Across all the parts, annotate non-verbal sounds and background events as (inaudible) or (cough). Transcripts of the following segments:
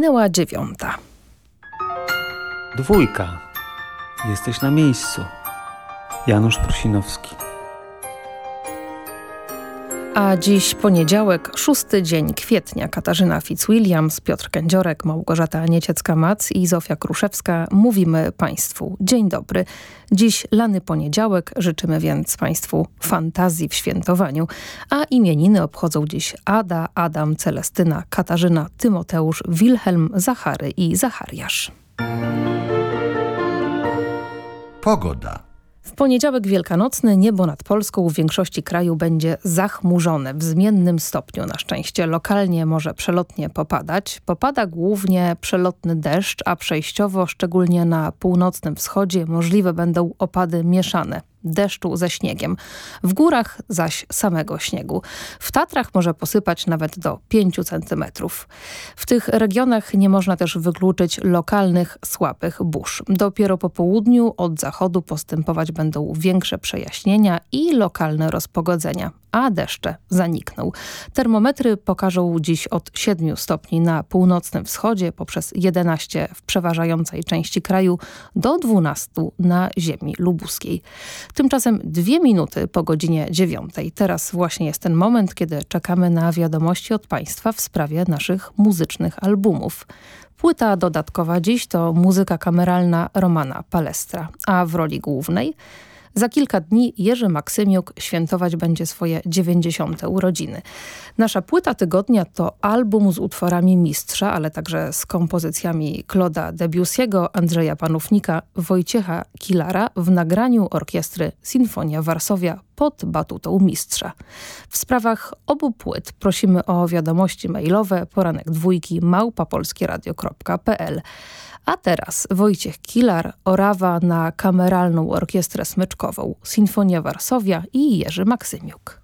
Minęła dziewiąta. Dwójka. Jesteś na miejscu. Janusz Prusinowski. A dziś poniedziałek, szósty dzień kwietnia. Katarzyna Fitzwilliams, Piotr Kędziorek, Małgorzata Nieciecka-Mac i Zofia Kruszewska. Mówimy Państwu dzień dobry. Dziś lany poniedziałek, życzymy więc Państwu fantazji w świętowaniu. A imieniny obchodzą dziś Ada, Adam, Celestyna, Katarzyna, Tymoteusz, Wilhelm, Zachary i Zachariasz. Pogoda. W poniedziałek wielkanocny niebo nad Polską w większości kraju będzie zachmurzone w zmiennym stopniu. Na szczęście lokalnie może przelotnie popadać. Popada głównie przelotny deszcz, a przejściowo, szczególnie na północnym wschodzie, możliwe będą opady mieszane deszczu ze śniegiem. W górach zaś samego śniegu. W Tatrach może posypać nawet do 5 cm. W tych regionach nie można też wykluczyć lokalnych słabych burz. Dopiero po południu od zachodu postępować będą większe przejaśnienia i lokalne rozpogodzenia a deszcze zanikną. Termometry pokażą dziś od 7 stopni na północnym wschodzie poprzez 11 w przeważającej części kraju do 12 na ziemi lubuskiej. Tymczasem dwie minuty po godzinie 9. Teraz właśnie jest ten moment, kiedy czekamy na wiadomości od Państwa w sprawie naszych muzycznych albumów. Płyta dodatkowa dziś to muzyka kameralna Romana Palestra, a w roli głównej za kilka dni Jerzy Maksymiuk świętować będzie swoje 90. urodziny. Nasza płyta tygodnia to album z utworami mistrza, ale także z kompozycjami Claude'a Debussy'ego, Andrzeja Panównika, Wojciecha Kilara w nagraniu orkiestry Sinfonia Warszawia pod batutą mistrza. W sprawach obu płyt prosimy o wiadomości mailowe poranek dwójki małpapolskieradio.pl. A teraz Wojciech Kilar, Orawa na kameralną orkiestrę smyczkową, Sinfonia Warszawia i Jerzy Maksymiuk.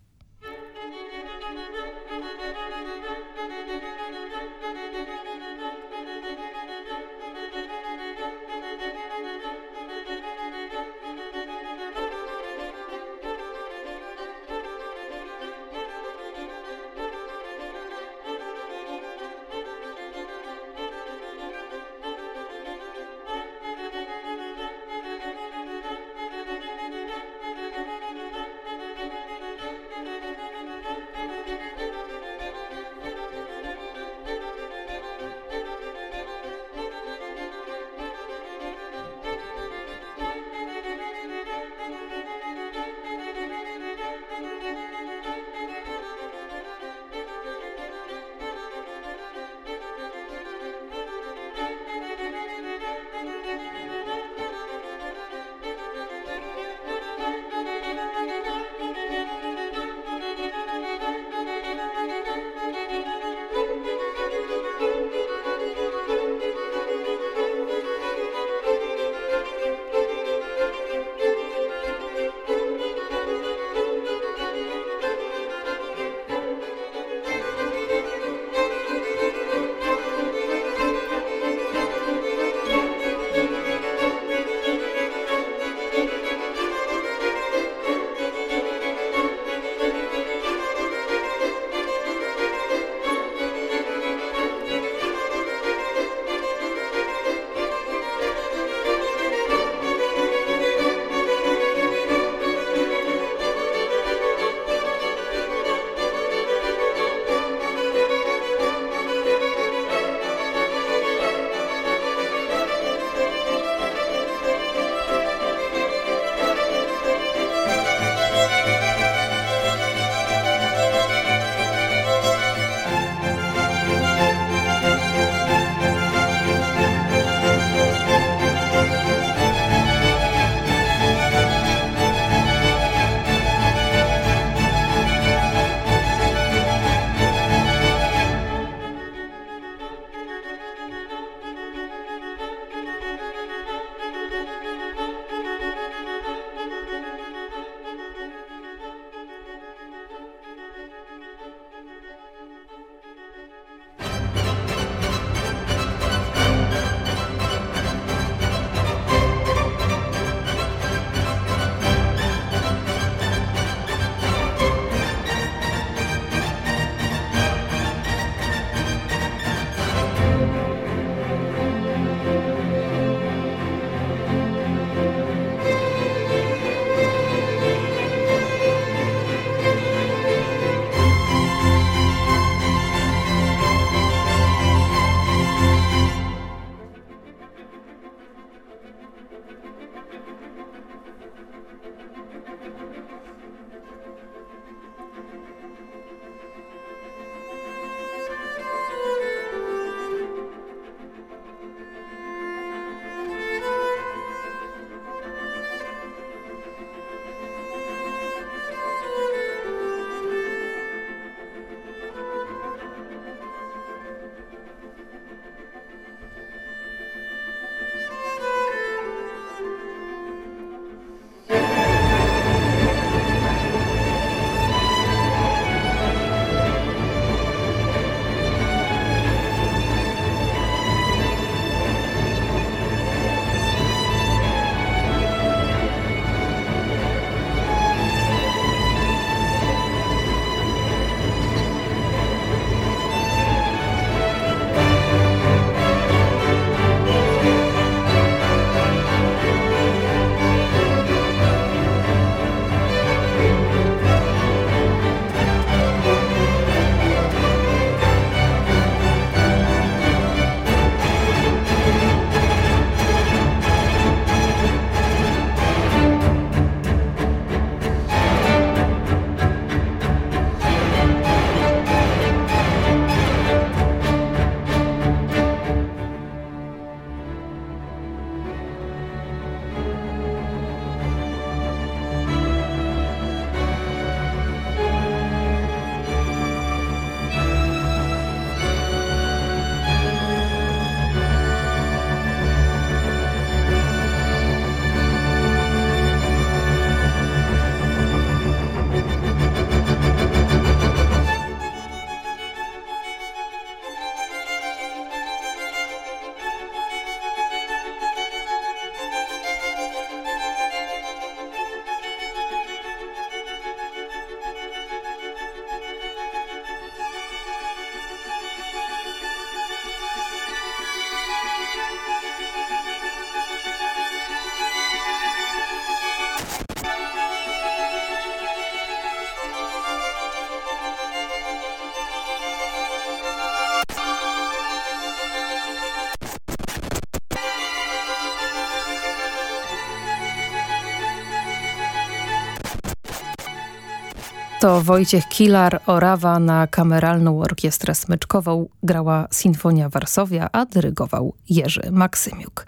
To Wojciech Kilar, Orawa na kameralną orkiestrę smyczkową grała Sinfonia Warszawia, a dyrygował Jerzy Maksymiuk.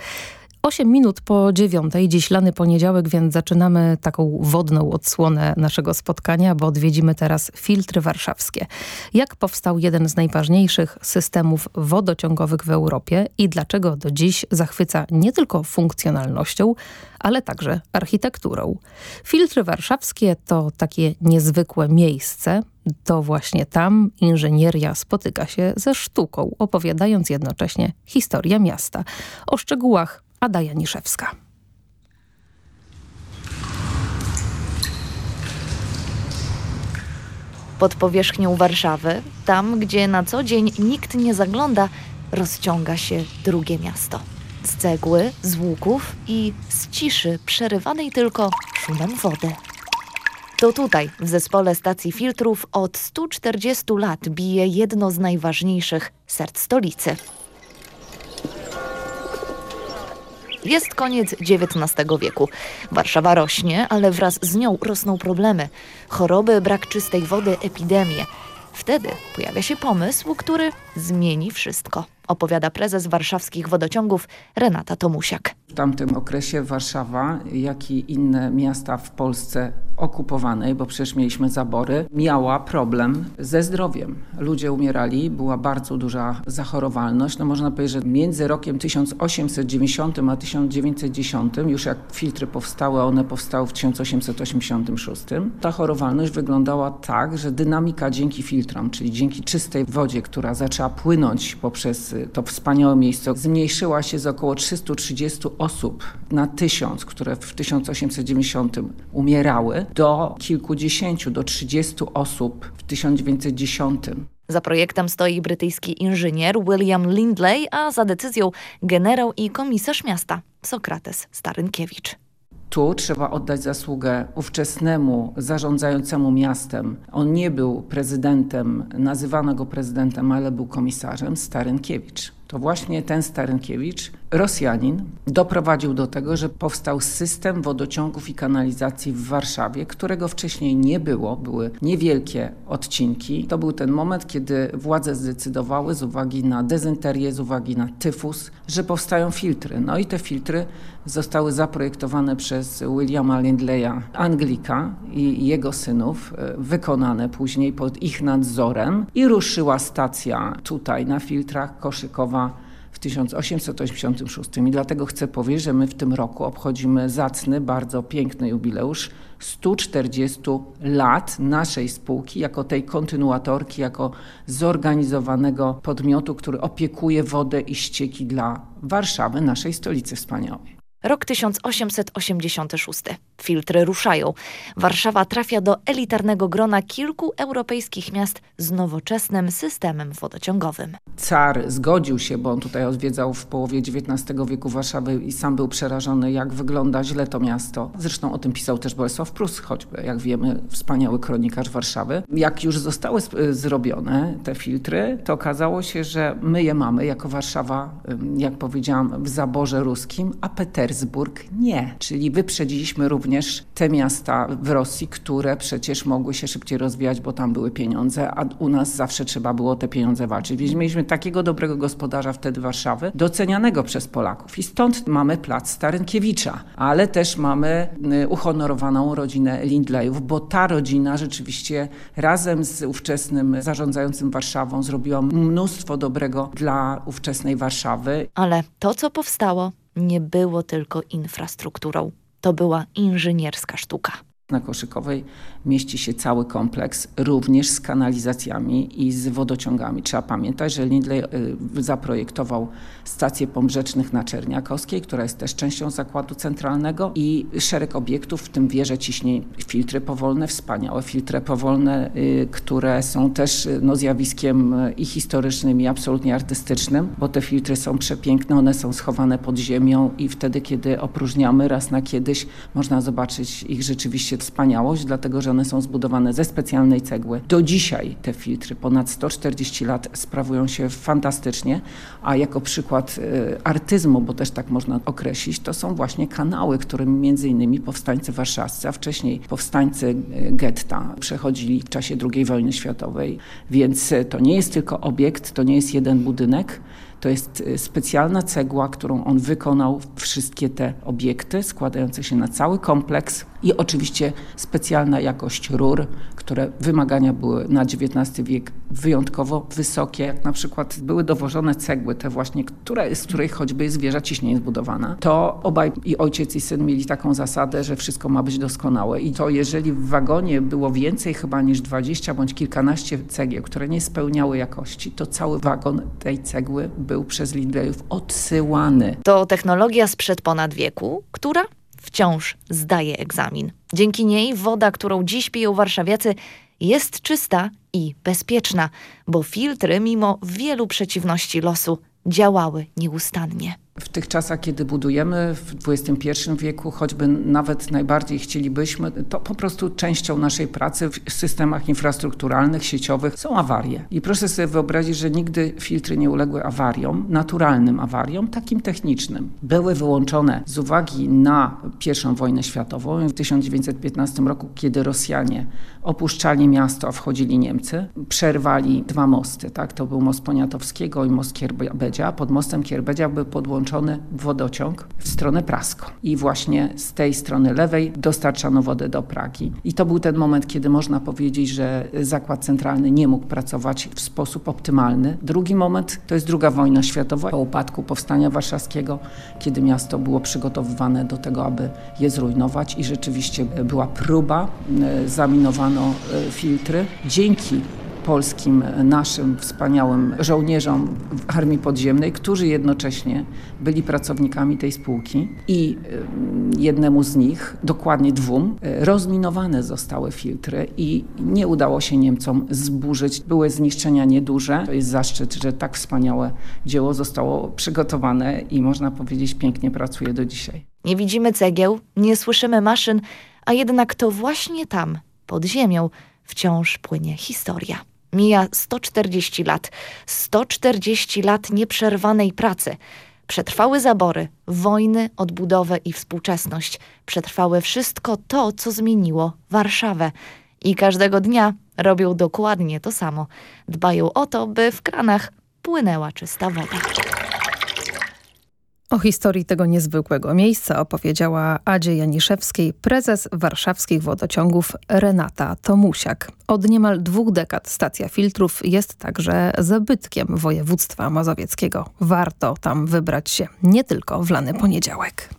8 minut po dziewiątej, dziś lany poniedziałek, więc zaczynamy taką wodną odsłonę naszego spotkania, bo odwiedzimy teraz filtry warszawskie. Jak powstał jeden z najważniejszych systemów wodociągowych w Europie i dlaczego do dziś zachwyca nie tylko funkcjonalnością, ale także architekturą. Filtry warszawskie to takie niezwykłe miejsce, to właśnie tam inżynieria spotyka się ze sztuką, opowiadając jednocześnie historię miasta. O szczegółach Ada Janiszewska. Pod powierzchnią Warszawy, tam gdzie na co dzień nikt nie zagląda, rozciąga się drugie miasto. Z cegły, z łuków i z ciszy przerywanej tylko szumem wody. To tutaj, w zespole stacji filtrów, od 140 lat bije jedno z najważniejszych serc stolicy. Jest koniec XIX wieku. Warszawa rośnie, ale wraz z nią rosną problemy. Choroby, brak czystej wody, epidemie. Wtedy pojawia się pomysł, który zmieni wszystko opowiada prezes warszawskich wodociągów Renata Tomusiak. W tamtym okresie Warszawa, jak i inne miasta w Polsce okupowanej, bo przecież mieliśmy zabory, miała problem ze zdrowiem. Ludzie umierali, była bardzo duża zachorowalność. No można powiedzieć, że między rokiem 1890 a 1910, już jak filtry powstały, one powstały w 1886, ta chorowalność wyglądała tak, że dynamika dzięki filtrom, czyli dzięki czystej wodzie, która zaczęła płynąć poprzez to wspaniałe miejsce, zmniejszyła się z około 330 osób na tysiąc, które w 1890 umierały, do kilkudziesięciu, do 30 osób w 1910. Za projektem stoi brytyjski inżynier William Lindley, a za decyzją generał i komisarz miasta Sokrates Starynkiewicz. Tu trzeba oddać zasługę ówczesnemu zarządzającemu miastem. On nie był prezydentem, nazywano go prezydentem, ale był komisarzem, Starynkiewicz. To właśnie ten Starynkiewicz, Rosjanin, doprowadził do tego, że powstał system wodociągów i kanalizacji w Warszawie, którego wcześniej nie było. Były niewielkie odcinki. To był ten moment, kiedy władze zdecydowały z uwagi na dezynterię, z uwagi na tyfus, że powstają filtry. No i te filtry zostały zaprojektowane przez Williama Lindleya, Anglika i jego synów, e, wykonane później pod ich nadzorem i ruszyła stacja tutaj na filtrach Koszykowa w 1886. I dlatego chcę powiedzieć, że my w tym roku obchodzimy zacny, bardzo piękny jubileusz 140 lat naszej spółki jako tej kontynuatorki, jako zorganizowanego podmiotu, który opiekuje wodę i ścieki dla Warszawy, naszej stolicy wspaniałej. Rok 1886. Filtry ruszają. Warszawa trafia do elitarnego grona kilku europejskich miast z nowoczesnym systemem wodociągowym. Car zgodził się, bo on tutaj odwiedzał w połowie XIX wieku Warszawę i sam był przerażony, jak wygląda źle to miasto. Zresztą o tym pisał też Bolesław Prus, choćby, jak wiemy, wspaniały kronikarz Warszawy. Jak już zostały zrobione te filtry, to okazało się, że my je mamy jako Warszawa, jak powiedziałam, w zaborze ruskim, a Peter Petersburg nie. Czyli wyprzedziliśmy również te miasta w Rosji, które przecież mogły się szybciej rozwijać, bo tam były pieniądze, a u nas zawsze trzeba było te pieniądze walczyć. Więc mieliśmy takiego dobrego gospodarza wtedy Warszawy, docenianego przez Polaków. I stąd mamy plac Starynkiewicza, ale też mamy y, uhonorowaną rodzinę Lindleyów, bo ta rodzina rzeczywiście razem z ówczesnym zarządzającym Warszawą zrobiła mnóstwo dobrego dla ówczesnej Warszawy. Ale to, co powstało, nie było tylko infrastrukturą. To była inżynierska sztuka. Na Koszykowej mieści się cały kompleks, również z kanalizacjami i z wodociągami. Trzeba pamiętać, że Lindley y, zaprojektował stację pomrzecznych na Czerniakowskiej, która jest też częścią zakładu centralnego i szereg obiektów, w tym wieże ciśnień, filtry powolne, wspaniałe filtry powolne, y, które są też y, no, zjawiskiem i historycznym i absolutnie artystycznym, bo te filtry są przepiękne, one są schowane pod ziemią i wtedy, kiedy opróżniamy raz na kiedyś, można zobaczyć ich rzeczywiście wspaniałość, dlatego że one są zbudowane ze specjalnej cegły. Do dzisiaj te filtry, ponad 140 lat, sprawują się fantastycznie, a jako przykład y, artyzmu, bo też tak można określić, to są właśnie kanały, którym między innymi powstańcy warszawscy, a wcześniej powstańcy y, getta przechodzili w czasie II wojny światowej. Więc y, to nie jest tylko obiekt, to nie jest jeden budynek, to jest specjalna cegła, którą on wykonał wszystkie te obiekty, składające się na cały kompleks i oczywiście specjalna jakość rur, które wymagania były na XIX wiek wyjątkowo wysokie, jak na przykład były dowożone cegły, te właśnie, które, z której choćby jest wieża ciśnienia zbudowana, to obaj i ojciec i syn mieli taką zasadę, że wszystko ma być doskonałe. I to jeżeli w wagonie było więcej chyba niż 20 bądź kilkanaście cegieł, które nie spełniały jakości, to cały wagon tej cegły był przez Lindleyów odsyłany. To technologia sprzed ponad wieku, która wciąż zdaje egzamin. Dzięki niej woda, którą dziś piją warszawiacy, jest czysta i bezpieczna, bo filtry, mimo wielu przeciwności losu, działały nieustannie w tych czasach, kiedy budujemy w XXI wieku, choćby nawet najbardziej chcielibyśmy, to po prostu częścią naszej pracy w systemach infrastrukturalnych, sieciowych są awarie. I proszę sobie wyobrazić, że nigdy filtry nie uległy awariom, naturalnym awariom, takim technicznym. Były wyłączone z uwagi na I wojnę światową w 1915 roku, kiedy Rosjanie opuszczali miasto, a wchodzili Niemcy, przerwali dwa mosty. Tak? To był most Poniatowskiego i most Kierbedzia. Pod mostem Kierbedzia był podłączony podłączony wodociąg w stronę Prasko. I właśnie z tej strony lewej dostarczano wodę do Pragi. I to był ten moment, kiedy można powiedzieć, że zakład centralny nie mógł pracować w sposób optymalny. Drugi moment to jest druga wojna światowa, po upadku powstania warszawskiego, kiedy miasto było przygotowywane do tego, aby je zrujnować i rzeczywiście była próba, e, zaminowano e, filtry. Dzięki polskim, naszym wspaniałym żołnierzom w Armii Podziemnej, którzy jednocześnie byli pracownikami tej spółki i jednemu z nich, dokładnie dwóm, rozminowane zostały filtry i nie udało się Niemcom zburzyć. Były zniszczenia nieduże. To jest zaszczyt, że tak wspaniałe dzieło zostało przygotowane i można powiedzieć pięknie pracuje do dzisiaj. Nie widzimy cegieł, nie słyszymy maszyn, a jednak to właśnie tam, pod ziemią, wciąż płynie historia. Mija 140 lat, 140 lat nieprzerwanej pracy. Przetrwały zabory, wojny, odbudowę i współczesność. Przetrwały wszystko to, co zmieniło Warszawę. I każdego dnia robią dokładnie to samo. Dbają o to, by w kranach płynęła czysta woda. O historii tego niezwykłego miejsca opowiedziała Adzie Janiszewskiej prezes warszawskich wodociągów Renata Tomusiak. Od niemal dwóch dekad stacja filtrów jest także zabytkiem województwa mazowieckiego. Warto tam wybrać się nie tylko w lany poniedziałek.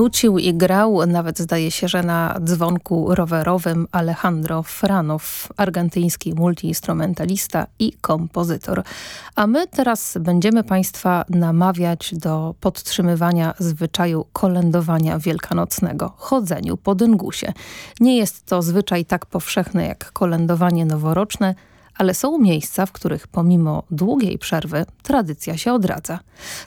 Nucił i grał, nawet zdaje się, że na dzwonku rowerowym Alejandro Franow, argentyński multiinstrumentalista i kompozytor. A my teraz będziemy Państwa namawiać do podtrzymywania zwyczaju kolędowania wielkanocnego, chodzeniu po dyngusie. Nie jest to zwyczaj tak powszechny jak kolędowanie noworoczne, ale są miejsca, w których pomimo długiej przerwy tradycja się odradza.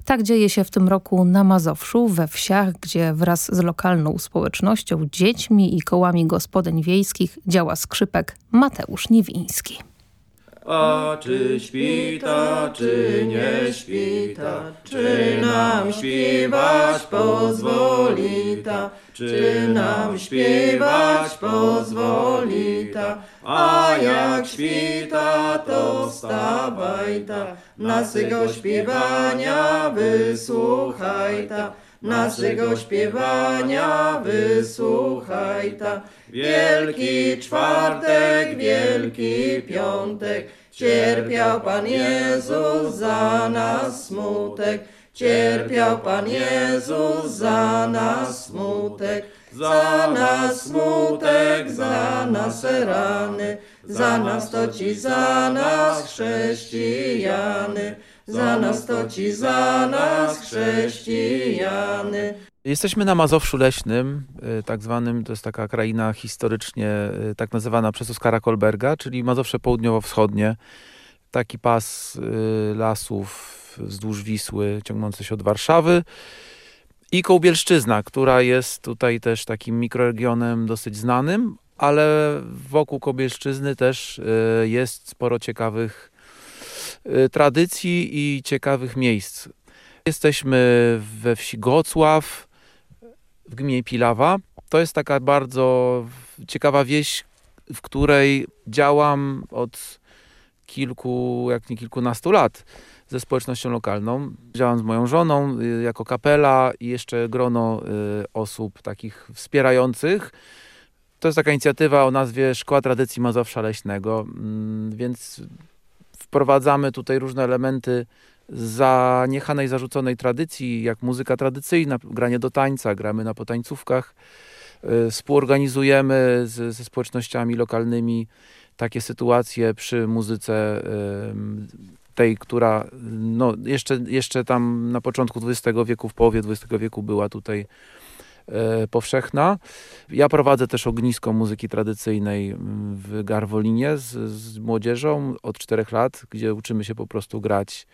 Tak dzieje się w tym roku na Mazowszu, we wsiach, gdzie wraz z lokalną społecznością, dziećmi i kołami gospodyń wiejskich działa skrzypek Mateusz Niwiński. A czy śpita, czy nie śpita, czy nam śpiewać pozwolita, czy nam śpiewać pozwolita, a jak śpita, to wstawaj ta, naszego śpiewania wysłuchaj ta, naszego śpiewania wysłuchaj ta. Wielki czwartek, wielki piątek, cierpiał Pan Jezus za nas smutek, cierpiał Pan Jezus za nas smutek, za nas smutek, za nasze rany, za nas to ci, za nas chrześcijany, za nas za nas chrześcijany. Jesteśmy na Mazowszu Leśnym, y, tak zwanym, to jest taka kraina historycznie y, tak nazywana przez Oskara Kolberga, czyli Mazowsze Południowo-Wschodnie. Taki pas y, lasów wzdłuż Wisły ciągnący się od Warszawy. I Kołbielszczyzna, która jest tutaj też takim mikroregionem dosyć znanym, ale wokół Kołbielszczyzny też jest sporo ciekawych tradycji i ciekawych miejsc. Jesteśmy we wsi Gocław, w gminie Pilawa. To jest taka bardzo ciekawa wieś, w której działam od kilku, jak nie kilkunastu lat ze społecznością lokalną. Działam z moją żoną y, jako kapela i jeszcze grono y, osób takich wspierających. To jest taka inicjatywa o nazwie Szkoła Tradycji Mazowsza Leśnego, mm, więc wprowadzamy tutaj różne elementy zaniechanej, zarzuconej tradycji, jak muzyka tradycyjna, granie do tańca, gramy na potańcówkach, y, współorganizujemy z, ze społecznościami lokalnymi takie sytuacje przy muzyce tej, która no, jeszcze, jeszcze tam na początku XX wieku, w połowie XX wieku była tutaj powszechna. Ja prowadzę też ognisko muzyki tradycyjnej w Garwolinie z, z młodzieżą od czterech lat, gdzie uczymy się po prostu grać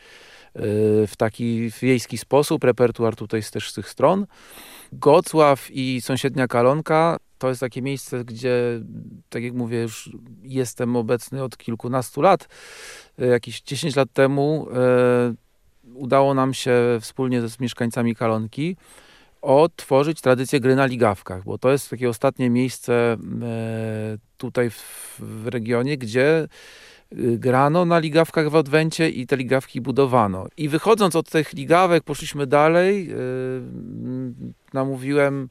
w taki wiejski sposób. Repertuar tutaj jest też z tych stron. Gocław i sąsiednia Kalonka to jest takie miejsce, gdzie, tak jak mówię, już jestem obecny od kilkunastu lat. E, jakieś 10 lat temu e, udało nam się wspólnie z mieszkańcami Kalonki otworzyć tradycję gry na ligawkach, bo to jest takie ostatnie miejsce e, tutaj w, w regionie, gdzie grano na ligawkach w Adwencie i te ligawki budowano. I wychodząc od tych ligawek poszliśmy dalej. Yy, namówiłem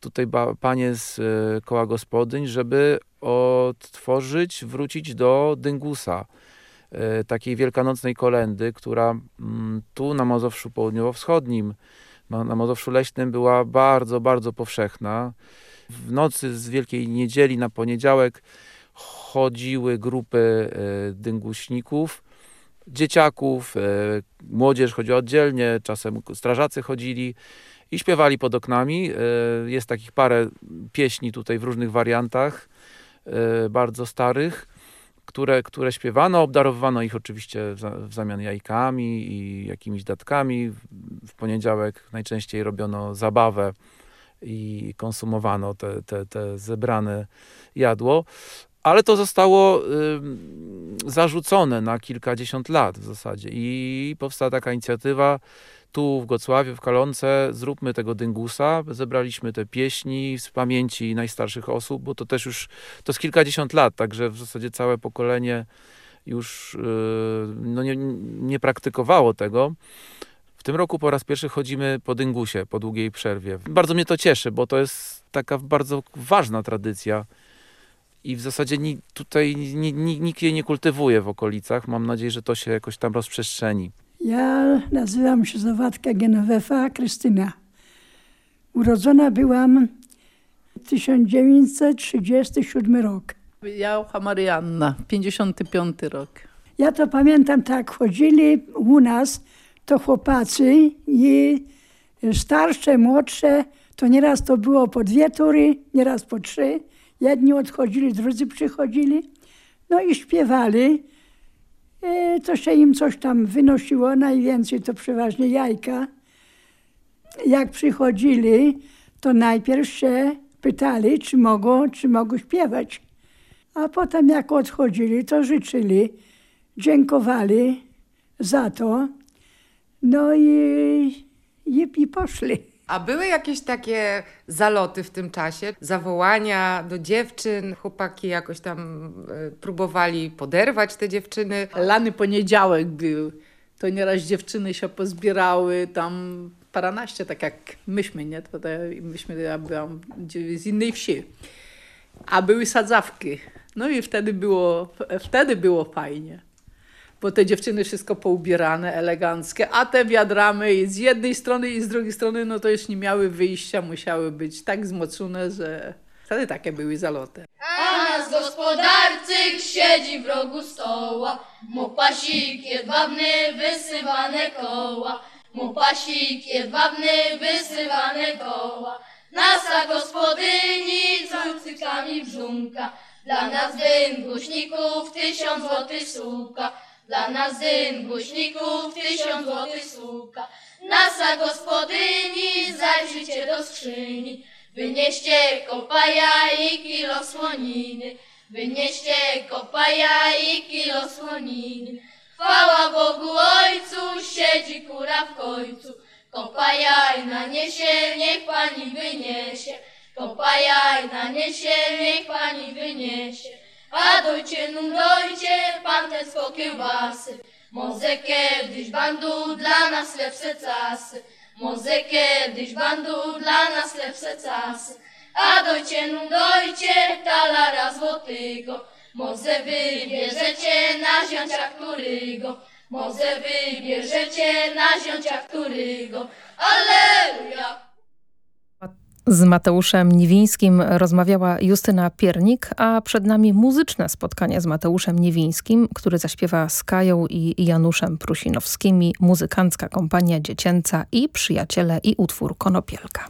tutaj panie z yy, koła gospodyń, żeby odtworzyć, wrócić do dyngusa, takiej wielkanocnej kolendy, która mm, tu na Mazowszu Południowo-Wschodnim, na Mazowszu Leśnym była bardzo, bardzo powszechna. W nocy z Wielkiej Niedzieli na poniedziałek chodziły grupy e, dynguśników, dzieciaków, e, młodzież chodziła oddzielnie, czasem strażacy chodzili i śpiewali pod oknami. E, jest takich parę pieśni tutaj w różnych wariantach, bardzo starych, które, które śpiewano. Obdarowywano ich oczywiście w zamian jajkami i jakimiś datkami. W poniedziałek najczęściej robiono zabawę i konsumowano te, te, te zebrane jadło ale to zostało zarzucone na kilkadziesiąt lat w zasadzie i powstała taka inicjatywa tu w Gocławiu, w Kalonce, zróbmy tego dyngusa. Zebraliśmy te pieśni z pamięci najstarszych osób, bo to też już, to jest kilkadziesiąt lat, także w zasadzie całe pokolenie już y, no nie, nie praktykowało tego. W tym roku po raz pierwszy chodzimy po dyngusie, po długiej przerwie. Bardzo mnie to cieszy, bo to jest taka bardzo ważna tradycja i w zasadzie ni, tutaj ni, ni, nikt jej nie kultywuje w okolicach. Mam nadzieję, że to się jakoś tam rozprzestrzeni. Ja nazywam się Zowatka Genowefa Krystyna. Urodzona byłam 1937 rok. Jaucha Marianna, 55 rok. Ja to pamiętam tak, chodzili u nas to chłopacy i starsze, młodsze, to nieraz to było po dwie tury, nieraz po trzy. Jedni odchodzili, drudzy przychodzili. No i śpiewali. E, to się im coś tam wynosiło, najwięcej to przeważnie jajka. Jak przychodzili, to najpierw się pytali, czy mogą, czy mogą śpiewać. A potem jak odchodzili, to życzyli, dziękowali za to. No i, i, i poszli. A były jakieś takie zaloty w tym czasie? Zawołania do dziewczyn? Chłopaki jakoś tam e, próbowali poderwać te dziewczyny? Lany poniedziałek był. To nieraz dziewczyny się pozbierały tam paranaście, tak jak myśmy, nie? To, to myśmy, ja byłam z innej wsi. A były sadzawki. No i wtedy było, wtedy było fajnie bo te dziewczyny wszystko poubierane, eleganckie, a te wiadramy i z jednej strony i z drugiej strony, no to już nie miały wyjścia, musiały być tak zmocone, że wtedy takie były zaloty. A nas gospodarczyk siedzi w rogu stoła, mu pasik jedwabny, wysywane koła, mu pasik jedwabny, wysywane koła. Nasa gospodyni z lucykami brzunka, dla nas dym głośników tysiąc złotych słuka. Dla nas dym głośników tysiąc złotych słuka. Nasa gospodyni, zajrzyjcie do skrzyni. Wynieście kopaja i kilo słoniny. Wynieście kopaja i kilo słoniny. Chwała Bogu Ojcu, siedzi kura w końcu. Kopajaj na niesie, niech pani wyniesie. Kopajaj na niesie, niech pani wyniesie. A dojcie, nu dojcie, pan te sko kiełbasy. Może kiedyś bandu dla nas lepsze czasy. Może kiedyś bandu dla nas lepsze czasy. A dojcie, nu dojcie, talara złotego. Może wybierzecie na ziącia którygo. Może wybierzecie na ziącia którygo. Alleluja! Z Mateuszem Niewińskim rozmawiała Justyna Piernik, a przed nami muzyczne spotkanie z Mateuszem Niewińskim, który zaśpiewa z Kają i Januszem Prusinowskimi, muzykancka kompania dziecięca i przyjaciele i utwór Konopielka.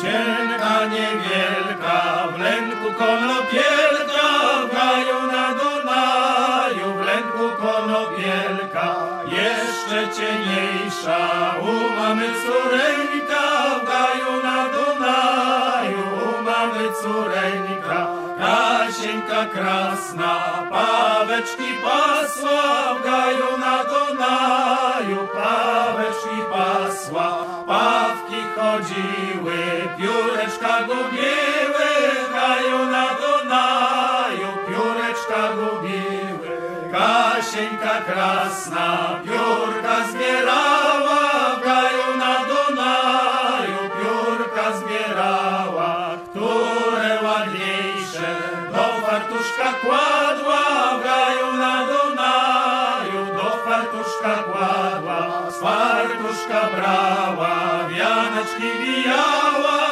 Sienka niewielka w lęku konopielka jeszcze cieniejsza u mamy córeńka w gaju na Dunaju. U mamy córeńka Kasieńka krasna. Paweczki pasła w gaju na Dunaju. Paweczki pasła pawki chodziły. Pióreczka gubiły w gaju na Dunaju. Pióreczka gubiły Kasieńka krasna piórka zbierała w gaju na Dunaju. Piórka zbierała które ładniejsze do fartuszka kładła w gaju na Dunaju. Do fartuszka kładła z fartuszka brała wianeczki wijała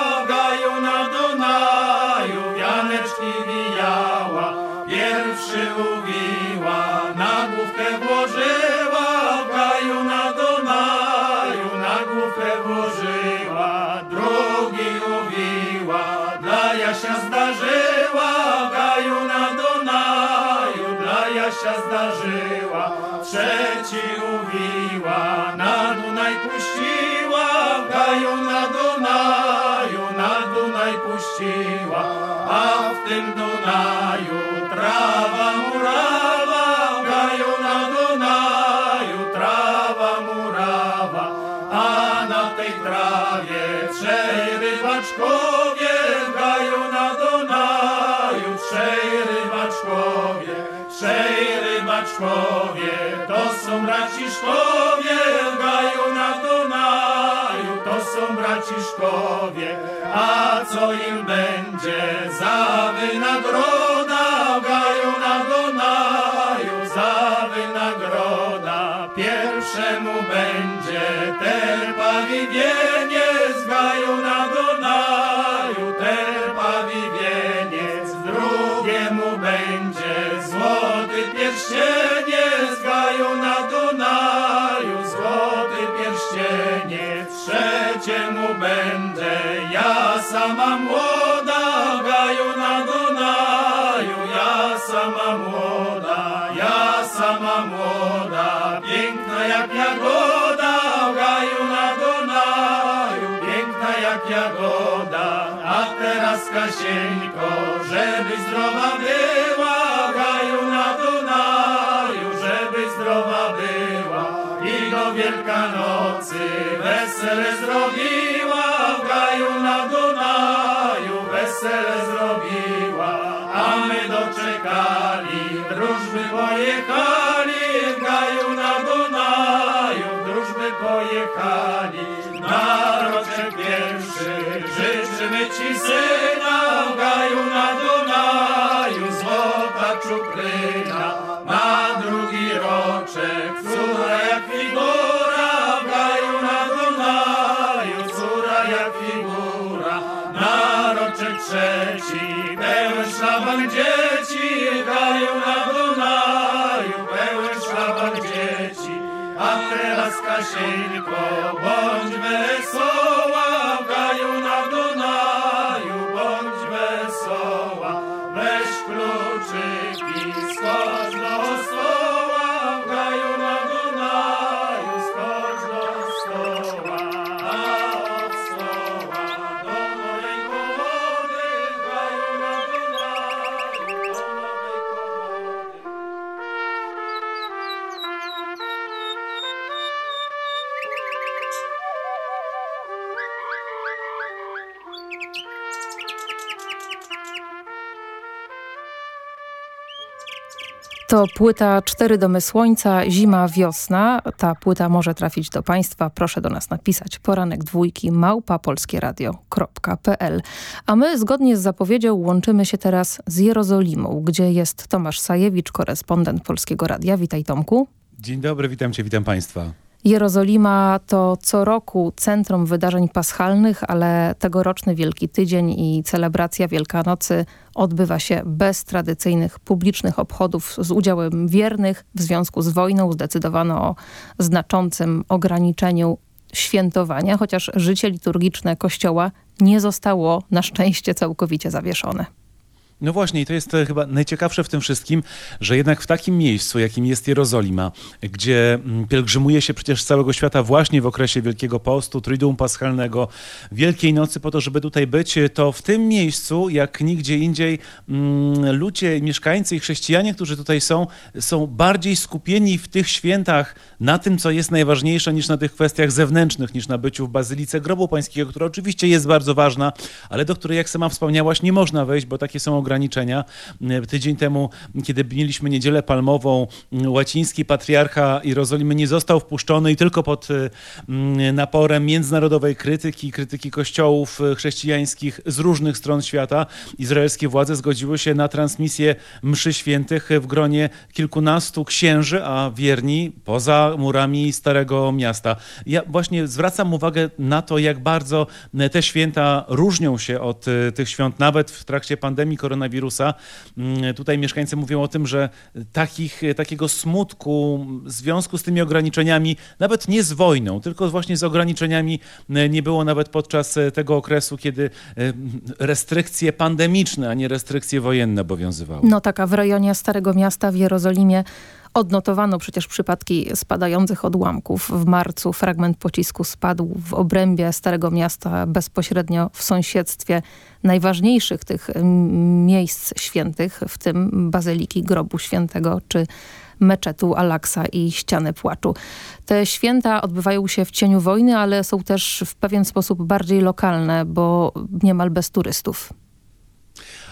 w gaju na Dunaju na Dunaj puściła a w tym Dunaju trawa murawa gaju na Dunaju trawa murawa a na tej trawie trzej rybaczkowie gaju na Dunaju trzej rybaczkowie trzej rybaczkowie to są w braciszkowie, a co im będzie? Za wynagroda gaju na Dunaju, za wynagroda pierwszemu będzie. Terpa wiwienie z gaju na Dunaju. Sama młoda gaju na Dunaju, ja sama młoda, ja sama młoda, piękna jak jagoda gaju na Dunaju, piękna jak jagoda. A teraz Kasieńko, żeby zdrowa była gaju na Dunaju, żeby zdrowa była. I do Wielkanocy wesele zrobiła w gaju na Dunaju, wesele zrobiła, a my doczekali, wróżby pojechali w gaju na Dunaju, wróżby pojechali. Naroczek pierwszy, życzymy Ci syna w gaju na Dunaju, To płyta Cztery Domy Słońca, Zima, Wiosna. Ta płyta może trafić do Państwa. Proszę do nas napisać poranek dwójki małpa polskieradio.pl. A my zgodnie z zapowiedzią łączymy się teraz z Jerozolimą, gdzie jest Tomasz Sajewicz, korespondent Polskiego Radia. Witaj Tomku. Dzień dobry, witam Cię, witam Państwa. Jerozolima to co roku centrum wydarzeń paschalnych, ale tegoroczny Wielki Tydzień i celebracja Wielkanocy odbywa się bez tradycyjnych publicznych obchodów z udziałem wiernych. W związku z wojną zdecydowano o znaczącym ograniczeniu świętowania, chociaż życie liturgiczne Kościoła nie zostało na szczęście całkowicie zawieszone. No właśnie, i to jest e, chyba najciekawsze w tym wszystkim, że jednak w takim miejscu, jakim jest Jerozolima, gdzie mm, pielgrzymuje się przecież z całego świata właśnie w okresie Wielkiego Postu, Triduum Paschalnego, Wielkiej Nocy po to, żeby tutaj być, to w tym miejscu, jak nigdzie indziej, mm, ludzie, mieszkańcy i chrześcijanie, którzy tutaj są, są bardziej skupieni w tych świętach na tym, co jest najważniejsze, niż na tych kwestiach zewnętrznych, niż na byciu w Bazylice Grobu Pańskiego, która oczywiście jest bardzo ważna, ale do której, jak sama wspomniałaś, nie można wejść, bo takie są ograniczenia. Tydzień temu, kiedy mieliśmy Niedzielę Palmową, łaciński patriarcha Jerozolimy nie został wpuszczony i tylko pod mm, naporem międzynarodowej krytyki, krytyki kościołów chrześcijańskich z różnych stron świata, izraelskie władze zgodziły się na transmisję mszy świętych w gronie kilkunastu księży, a wierni poza murami Starego Miasta. Ja właśnie zwracam uwagę na to, jak bardzo te święta różnią się od e, tych świąt, nawet w trakcie pandemii koronawirusa. Mm, Tutaj mieszkańcy mówią o tym, że takich, takiego smutku w związku z tymi ograniczeniami, nawet nie z wojną, tylko właśnie z ograniczeniami e, nie było nawet podczas e, tego okresu, kiedy e, restrykcje pandemiczne, a nie restrykcje wojenne obowiązywały. No taka w rejonie Starego Miasta w Jerozolimie Odnotowano przecież przypadki spadających odłamków. W marcu fragment pocisku spadł w obrębie Starego Miasta bezpośrednio w sąsiedztwie najważniejszych tych miejsc świętych, w tym Bazyliki Grobu Świętego czy meczetu Al-Aqsa i ściany płaczu. Te święta odbywają się w cieniu wojny, ale są też w pewien sposób bardziej lokalne, bo niemal bez turystów.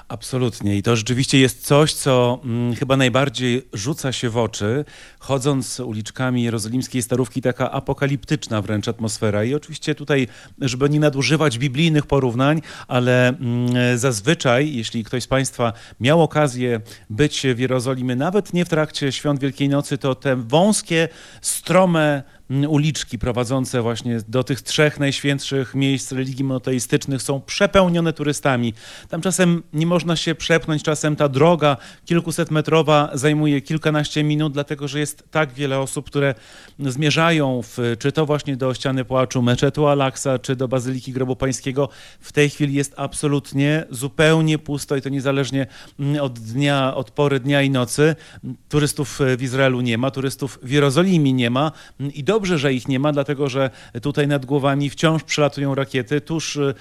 Absolutnie. I to rzeczywiście jest coś, co mm, chyba najbardziej rzuca się w oczy, chodząc uliczkami jerozolimskiej starówki, taka apokaliptyczna wręcz atmosfera. I oczywiście tutaj, żeby nie nadużywać biblijnych porównań, ale mm, zazwyczaj, jeśli ktoś z Państwa miał okazję być w Jerozolimie, nawet nie w trakcie świąt Wielkiej Nocy, to te wąskie, strome mm, uliczki prowadzące właśnie do tych trzech najświętszych miejsc religii monoteistycznych są przepełnione turystami. Tam czasem nie można się przepchnąć, czasem ta droga kilkuset metrowa zajmuje kilkanaście minut, dlatego że jest tak wiele osób, które zmierzają w, czy to właśnie do ściany płaczu meczetu Al-Aqsa, czy do Bazyliki Grobu Pańskiego. W tej chwili jest absolutnie zupełnie pusto i to niezależnie mm, od dnia, od pory dnia i nocy. Turystów w Izraelu nie ma, turystów w Jerozolimie nie ma i dobrze, że ich nie ma, dlatego że tutaj nad głowami wciąż przelatują rakiety, tuż y,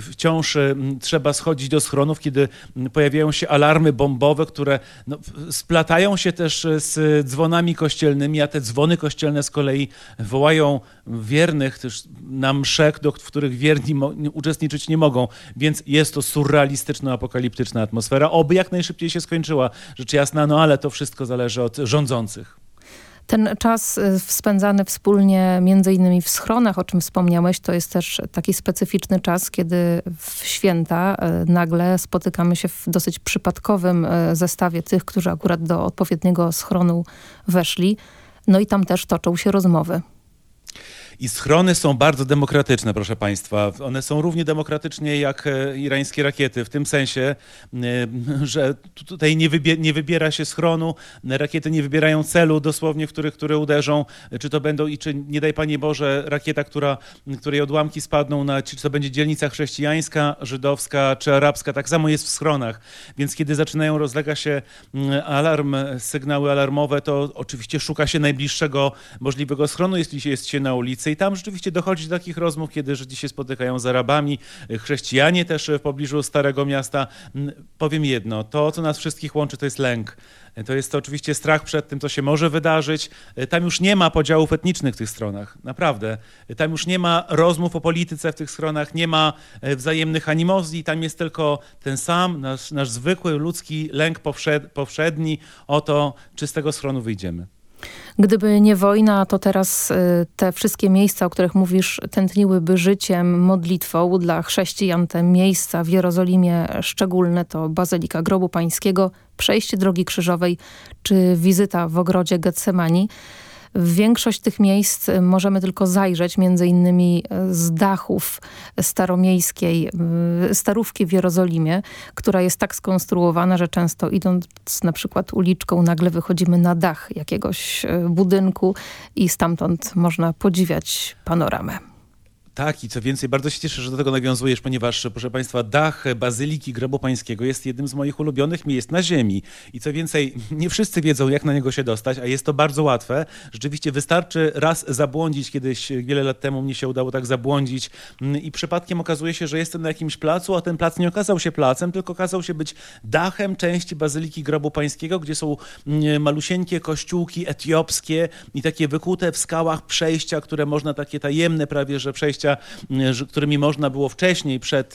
wciąż y, trzeba schodzić do schronów, kiedy pojawiają się alarmy bombowe, które no, splatają się też z dzwonami kościelnymi, a te dzwony kościelne z kolei wołają wiernych też na msze, do, w których wierni uczestniczyć nie mogą, więc jest to surrealistyczno-apokaliptyczna atmosfera. Oby jak najszybciej się skończyła, rzecz jasna, no ale to wszystko zależy od rządzących. Ten czas y, spędzany wspólnie między innymi w schronach, o czym wspomniałeś, to jest też taki specyficzny czas, kiedy w święta y, nagle spotykamy się w dosyć przypadkowym y, zestawie tych, którzy akurat do odpowiedniego schronu weszli. No i tam też toczą się rozmowy. I schrony są bardzo demokratyczne, proszę Państwa. One są równie demokratycznie jak e, irańskie rakiety, w tym sensie, e, że tutaj nie, wybie nie wybiera się schronu, rakiety nie wybierają celu dosłownie, w których, które uderzą, czy to będą i czy nie daj Panie Boże rakieta, która, której odłamki spadną na, czy to będzie dzielnica chrześcijańska, żydowska czy arabska, tak samo jest w schronach. Więc kiedy zaczynają rozlegać się alarm, sygnały alarmowe, to oczywiście szuka się najbliższego możliwego schronu, jeśli jest się na ulicy i tam rzeczywiście dochodzi do takich rozmów, kiedy Żydzi się spotykają z Arabami, chrześcijanie też w pobliżu Starego Miasta. Powiem jedno, to co nas wszystkich łączy to jest lęk. To jest to oczywiście strach przed tym, co się może wydarzyć. Tam już nie ma podziałów etnicznych w tych stronach, naprawdę. Tam już nie ma rozmów o polityce w tych stronach, nie ma e, wzajemnych animozji, tam jest tylko ten sam, nasz, nasz zwykły ludzki lęk powszedni o to, czy z tego schronu wyjdziemy. Gdyby nie wojna, to teraz y, te wszystkie miejsca, o których mówisz, tętniłyby życiem, modlitwą dla chrześcijan. Te miejsca w Jerozolimie szczególne to Bazylika Grobu Pańskiego, przejście Drogi Krzyżowej czy wizyta w ogrodzie Getsemani. W większość tych miejsc możemy tylko zajrzeć, między innymi z dachów staromiejskiej y, starówki w Jerozolimie, która jest tak skonstruowana, że często idąc na przykład uliczką nagle wychodzimy na dach jakiegoś y, budynku i stamtąd można podziwiać panoramę. Tak, i co więcej, bardzo się cieszę, że do tego nawiązujesz, ponieważ, proszę Państwa, dach Bazyliki Grobu Pańskiego jest jednym z moich ulubionych miejsc na ziemi. I co więcej, nie wszyscy wiedzą, jak na niego się dostać, a jest to bardzo łatwe. Rzeczywiście wystarczy raz zabłądzić, kiedyś wiele lat temu mnie się udało tak zabłądzić mm, i przypadkiem okazuje się, że jestem na jakimś placu, a ten plac nie okazał się placem, tylko okazał się być dachem części Bazyliki Grobu Pańskiego, gdzie są mm, malusieńkie kościółki etiopskie i takie wykute w skałach przejścia, które można, takie tajemne prawie, że przejścia którymi można było wcześniej, przed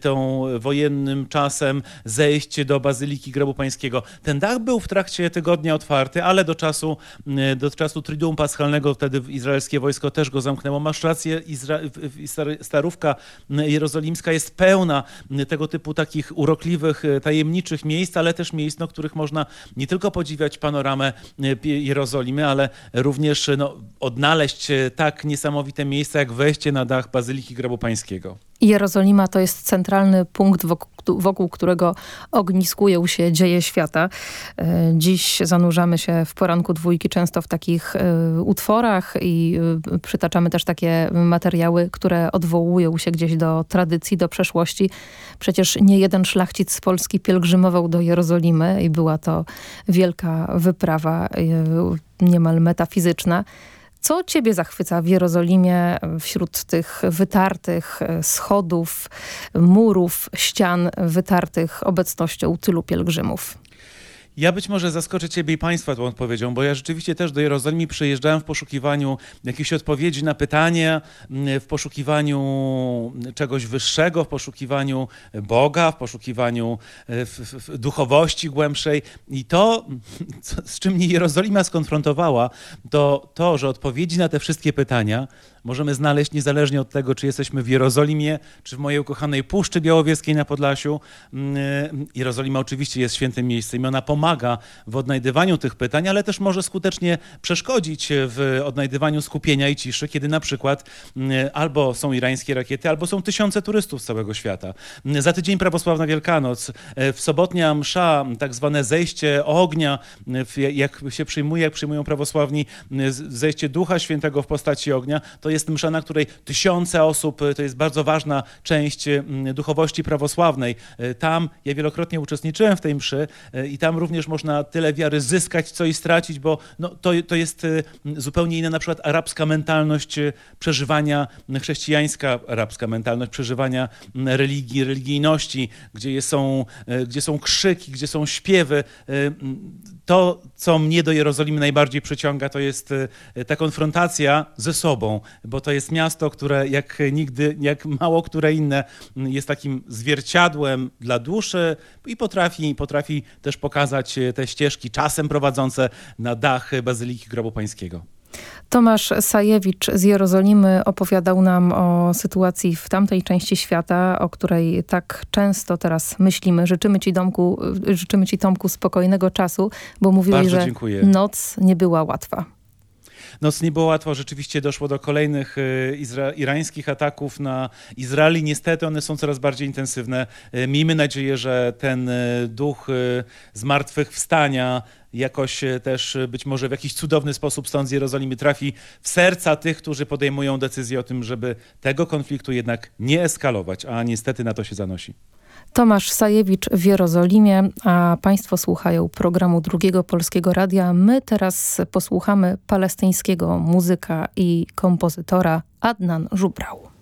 tą wojennym czasem, zejść do Bazyliki Grobu Pańskiego. Ten dach był w trakcie tygodnia otwarty, ale do czasu, do czasu Triduum Paschalnego wtedy izraelskie wojsko też go zamknęło. Masz rację, Izra Starówka Jerozolimska jest pełna tego typu takich urokliwych, tajemniczych miejsc, ale też miejsc, no, których można nie tylko podziwiać panoramę Jerozolimy, ale również no, odnaleźć tak niesamowite miejsca, jak wejście na dach Bazyliki Grobu Pańskiego. Jerozolima to jest centralny punkt, wokół, wokół, którego ogniskują się dzieje świata. E, dziś zanurzamy się w poranku dwójki często w takich e, utworach i e, przytaczamy też takie materiały, które odwołują się gdzieś do tradycji, do przeszłości. Przecież nie jeden szlachcic z Polski pielgrzymował do Jerozolimy i była to wielka wyprawa, niemal metafizyczna. Co ciebie zachwyca w Jerozolimie wśród tych wytartych e, schodów, murów, ścian wytartych obecnością tylu pielgrzymów? Ja być może zaskoczę Ciebie i Państwa tą odpowiedzią, bo ja rzeczywiście też do Jerozolimy przyjeżdżałem w poszukiwaniu jakichś odpowiedzi na pytania, w poszukiwaniu czegoś wyższego, w poszukiwaniu Boga, w poszukiwaniu e, w, w duchowości głębszej. I to, (laughs) z czym mnie Jerozolima skonfrontowała, to to, że odpowiedzi na te wszystkie pytania możemy znaleźć niezależnie od tego, czy jesteśmy w Jerozolimie, czy w mojej ukochanej Puszczy Białowieskiej na Podlasiu. Mm, Jerozolima oczywiście jest świętym miejscem i ona pomaga w odnajdywaniu tych pytań, ale też może skutecznie przeszkodzić w odnajdywaniu skupienia i ciszy, kiedy na przykład mm, albo są irańskie rakiety, albo są tysiące turystów z całego świata. Mm, Za tydzień prawosławna Wielkanoc, e, w sobotnia msza, tak zwane zejście ognia, jak się przyjmuje, jak przyjmują prawosławni, zejście Ducha Świętego w postaci ognia, to jest msza, na której tysiące osób, to jest bardzo ważna część mm, duchowości prawosławnej. E, Tam ja wielokrotnie uczestniczyłem w tej mszy i tam również można tyle wiary zyskać, co i stracić, bo no, to, to jest zupełnie inna na przykład arabska mentalność przeżywania, chrześcijańska arabska mentalność przeżywania religii, religijności, gdzie jest- są, gdzie są krzyki, gdzie są śpiewy. To, co mnie do Jerozolimy najbardziej przyciąga, to jest ta konfrontacja ze sobą, bo to jest miasto, które jak nigdy, jak mało które inne jest takim zwierciadłem dla duszy i potrafi, potrafi też pokazać e, te ścieżki czasem prowadzące na dach Bazyliki Grobu Pańskiego. Tomasz Sajewicz z Jerozolimy opowiadał nam o sytuacji w tamtej części świata, o której tak często teraz myślimy. Życzymy ci, Domku, życzymy ci Tomku spokojnego czasu, bo mówiłeś, Bardzo że dziękuję. noc nie była łatwa. Noc nie było łatwo, rzeczywiście doszło do kolejnych izra- irańskich ataków na Izrael niestety one są coraz bardziej intensywne. E, Miejmy nadzieję, że ten e, duch zmartwychwstania jakoś też być może w jakiś cudowny sposób stąd z Jerozolimy trafi w serca tych, którzy podejmują decyzję o tym, żeby tego konfliktu jednak nie eskalować, a niestety na to się zanosi. Tomasz Sajewicz w Jerozolimie, a Państwo słuchają programu Drugiego Polskiego Radia. My teraz posłuchamy palestyńskiego muzyka i kompozytora Adnan Żubrał.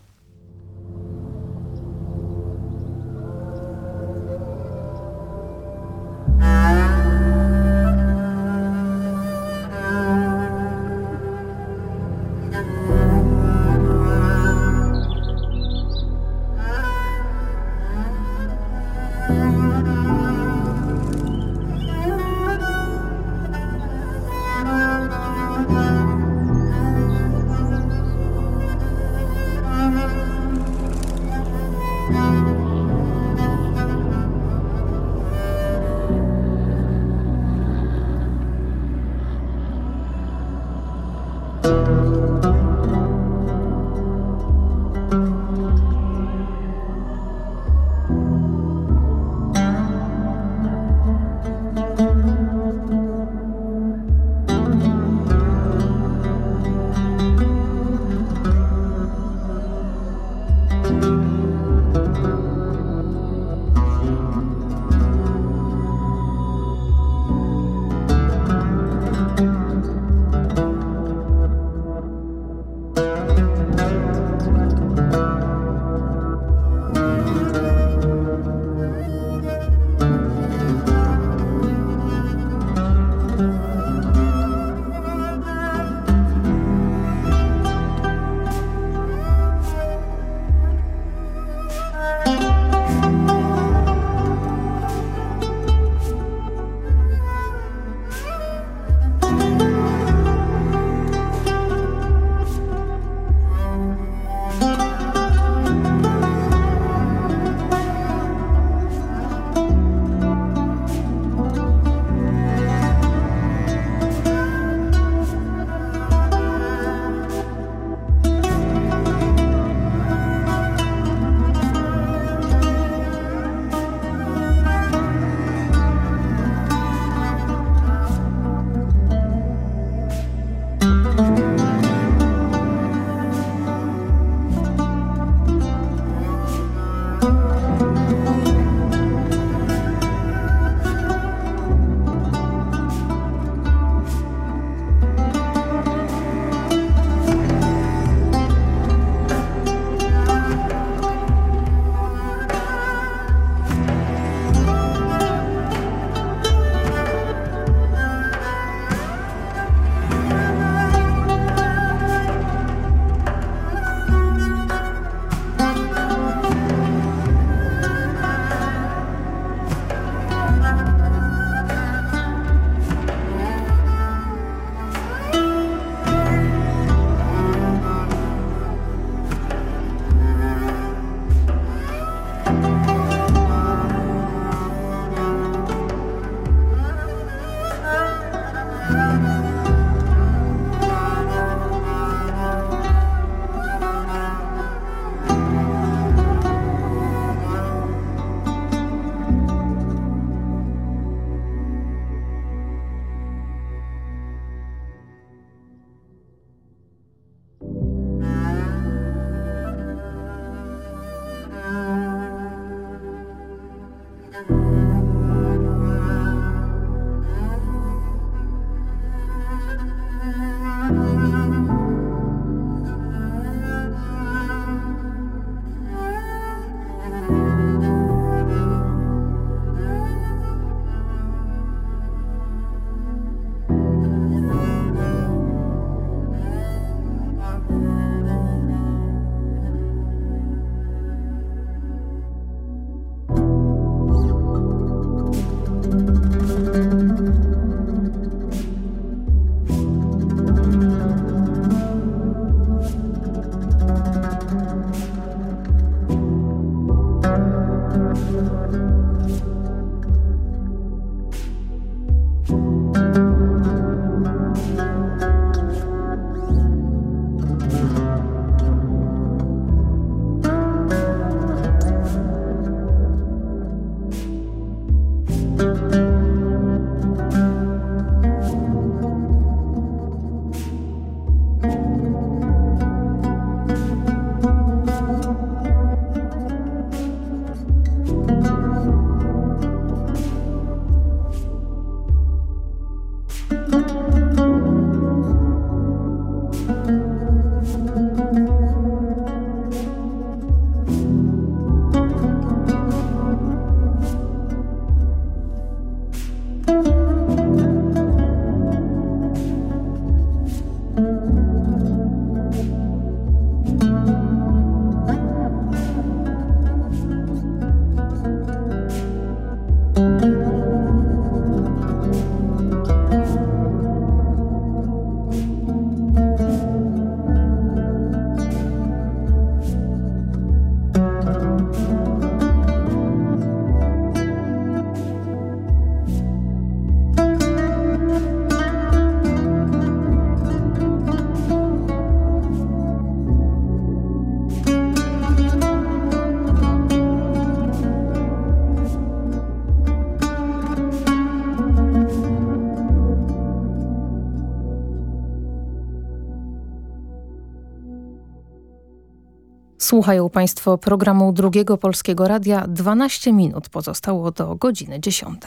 Słuchają Państwo programu Drugiego Polskiego Radia. 12 minut pozostało do godziny 10.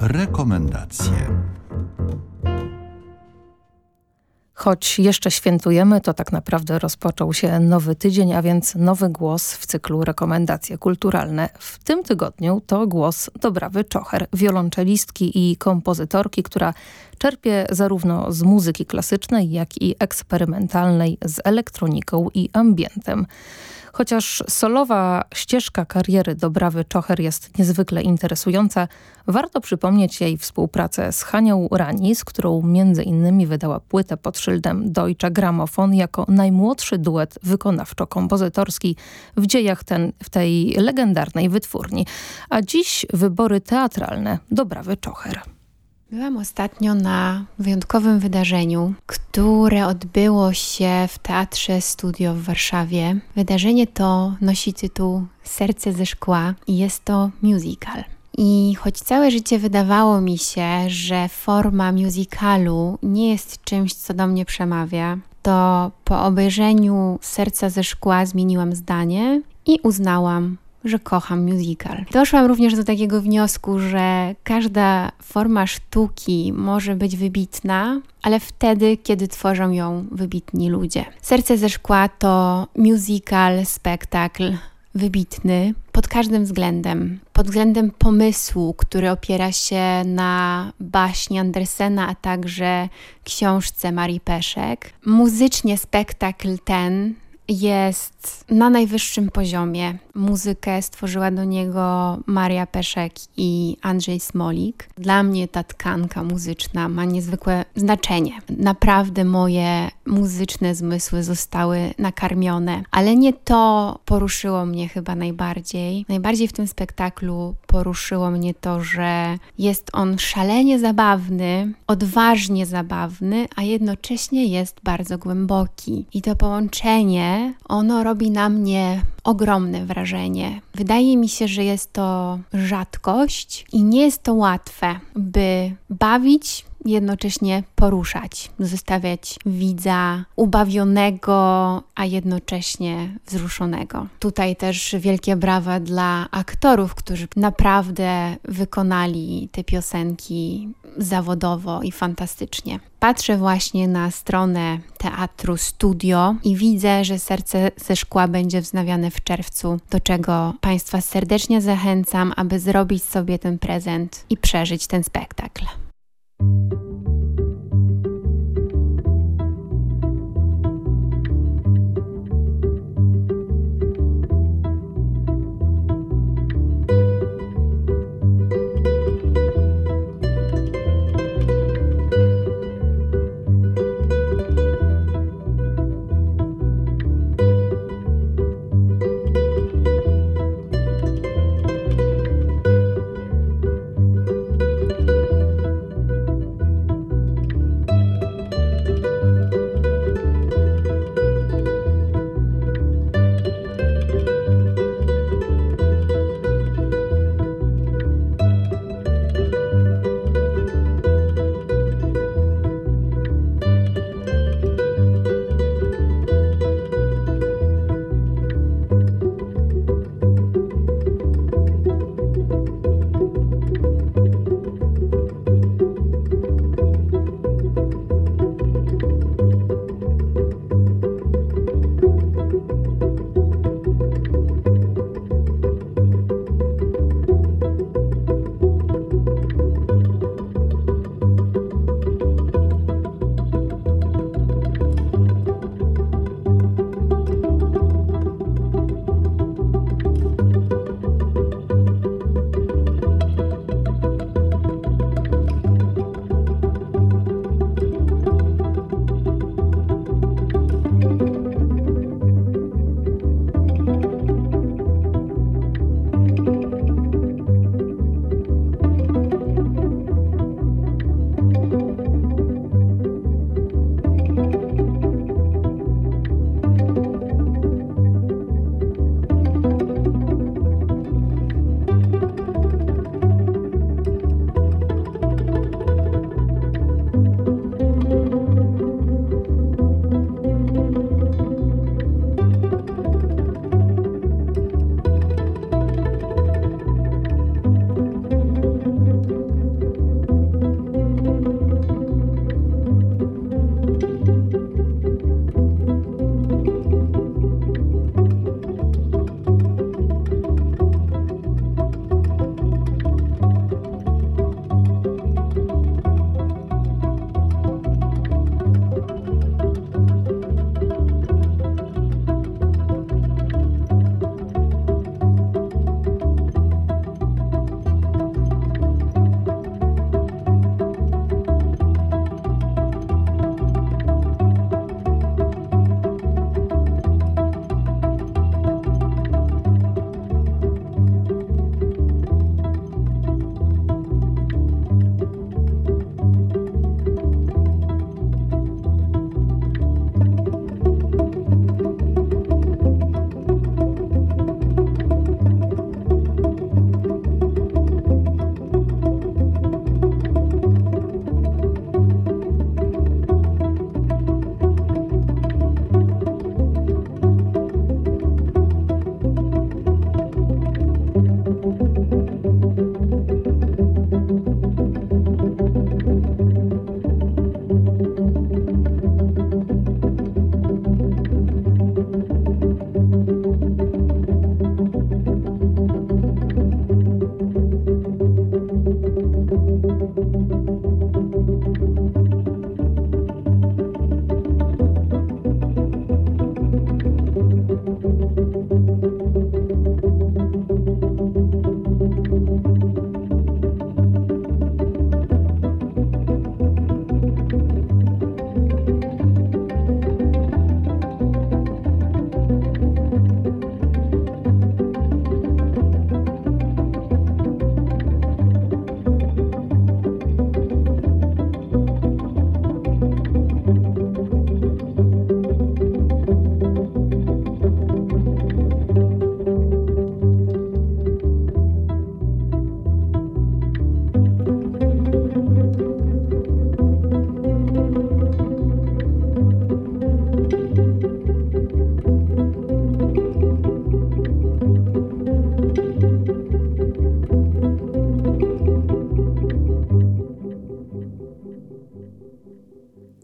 Rekomendacje. Choć jeszcze świętujemy, to tak naprawdę rozpoczął się nowy tydzień, a więc nowy głos w cyklu Rekomendacje Kulturalne. W tym tygodniu to głos Dobrawy Czocher, wiolonczelistki i kompozytorki, która czerpie zarówno z muzyki klasycznej, jak i eksperymentalnej, z elektroniką i ambientem. Chociaż solowa ścieżka kariery Dobrawy Czocher jest niezwykle interesująca, warto przypomnieć jej współpracę z Hanią Rani, z którą między innymi wydała płytę pod szyldem Deutsche Grammophon jako najmłodszy duet wykonawczo-kompozytorski w dziejach ten, w tej legendarnej wytwórni. A dziś wybory teatralne Dobrawy Czocher. Byłam ostatnio na wyjątkowym wydarzeniu, które odbyło się w Teatrze Studio w Warszawie. Wydarzenie to nosi tytuł Serce ze szkła i jest to musical. I choć całe życie wydawało mi się, że forma musicalu nie jest czymś, co do mnie przemawia, to po obejrzeniu Serca ze szkła zmieniłam zdanie i uznałam, że kocham musical. Doszłam również do takiego wniosku, że każda forma sztuki może być wybitna, ale wtedy, kiedy tworzą ją wybitni ludzie. Serce ze szkła to musical, spektakl wybitny pod każdym względem. Pod względem pomysłu, który opiera się na baśni Andersena, a także książce Marii Peszek. Muzycznie spektakl ten jest na najwyższym poziomie. Muzykę stworzyła do niego Maria Peszek i Andrzej Smolik. Dla mnie ta tkanka muzyczna ma niezwykłe znaczenie. Naprawdę moje muzyczne zmysły zostały nakarmione, ale nie to poruszyło mnie chyba najbardziej. Najbardziej w tym spektaklu poruszyło mnie to, że jest on szalenie zabawny, odważnie zabawny, a jednocześnie jest bardzo głęboki. I to połączenie, ono robi na mnie ogromne wrażenie. Wydaje mi się, że jest to rzadkość i nie jest to łatwe, by bawić jednocześnie poruszać, zostawiać widza ubawionego, a jednocześnie wzruszonego. Tutaj też wielkie brawa dla aktorów, którzy naprawdę wykonali te piosenki zawodowo i fantastycznie. Patrzę właśnie na stronę teatru Studio i widzę, że Serce ze Szkła będzie wznawiane w czerwcu, do czego Państwa serdecznie zachęcam, aby zrobić sobie ten prezent i przeżyć ten spektakl. Thank you.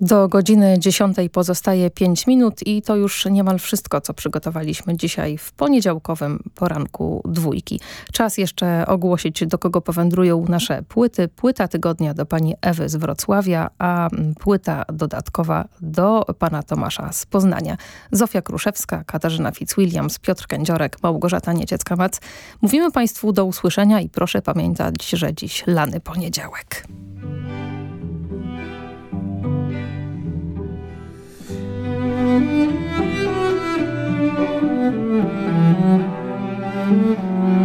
Do godziny 10 pozostaje 5 minut i to już niemal wszystko, co przygotowaliśmy dzisiaj w poniedziałkowym poranku dwójki. Czas jeszcze ogłosić, do kogo powędrują nasze płyty. Płyta tygodnia do pani Ewy z Wrocławia, a płyta dodatkowa do pana Tomasza z Poznania. Zofia Kruszewska, Katarzyna Fitzwilliams, Piotr Kędziorek, Małgorzata Nieciecka-Mac. Mówimy państwu do usłyszenia i proszę pamiętać, że dziś lany poniedziałek. Thank you.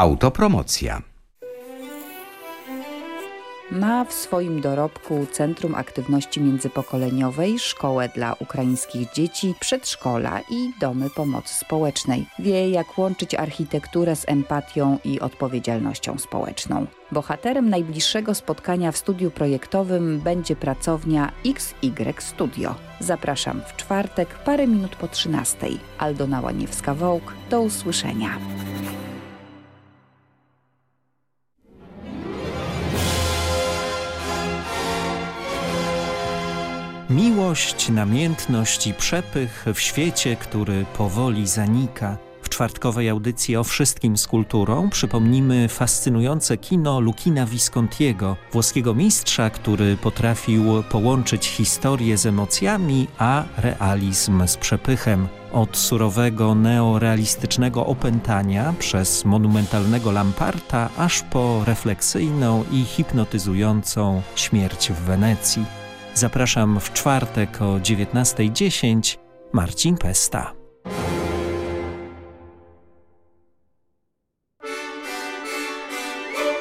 Autopromocja. Ma w swoim dorobku Centrum Aktywności Międzypokoleniowej, szkołę dla ukraińskich dzieci, przedszkola i domy pomocy społecznej. Wie, jak łączyć architekturę z empatią i odpowiedzialnością społeczną. Bohaterem najbliższego spotkania w studiu projektowym będzie pracownia XY Studio. Zapraszam w czwartek, parę minut po 13. Aldona Łaniewska-Wołk. Do usłyszenia. Miłość, namiętność i przepych w świecie, który powoli zanika. W czwartkowej audycji o wszystkim z kulturą przypomnimy fascynujące kino Lukina Viscontiego, włoskiego mistrza, który potrafił połączyć historię z emocjami, a realizm z przepychem. Od surowego neorealistycznego opętania przez monumentalnego Lamparta, aż po refleksyjną i hipnotyzującą śmierć w Wenecji. Zapraszam w czwartek o 19.10. Marcin Pesta.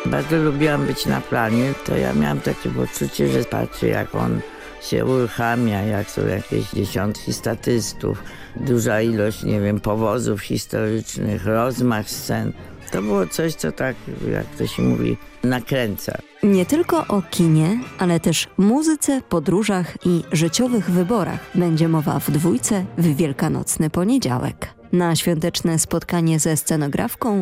Bardzo lubiłam być na planie, to ja miałam takie poczucie, że patrzę jak on się uruchamia, jak są jakieś dziesiątki statystów, duża ilość, nie wiem, powozów historycznych, rozmach scen. To było coś, co tak, jak to się mówi, nakręca. Nie tylko o kinie, ale też muzyce, podróżach i życiowych wyborach będzie mowa w dwójce w Wielkanocny Poniedziałek. Na świąteczne spotkanie ze scenografką